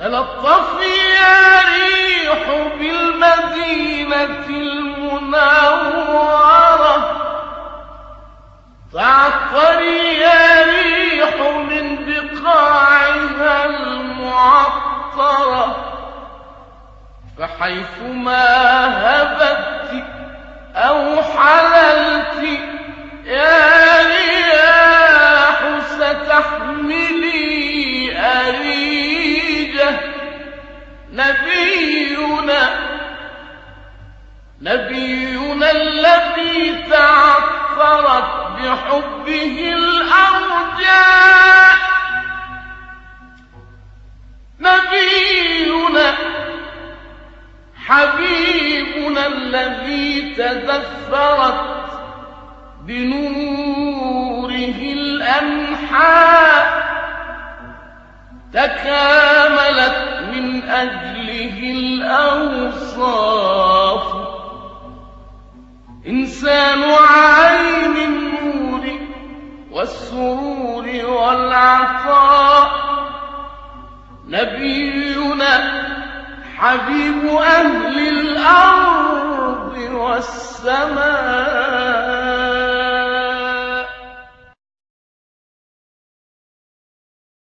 تلطفي يا ريح بالمدينة المنورة. تعطري يا ريح من بقاعها المعطرة. فحيثما هبت نبينا نبينا الذي تعثرت بحبه الأرجاء. نبينا حبيبنا الذي تدثرت بنوره الأنحاء. تكاملت أجله الأوصاف. إنسان عين النور والسرور والعطاء. نبينا حبيب أهل الأرض والسماء.